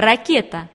ракета.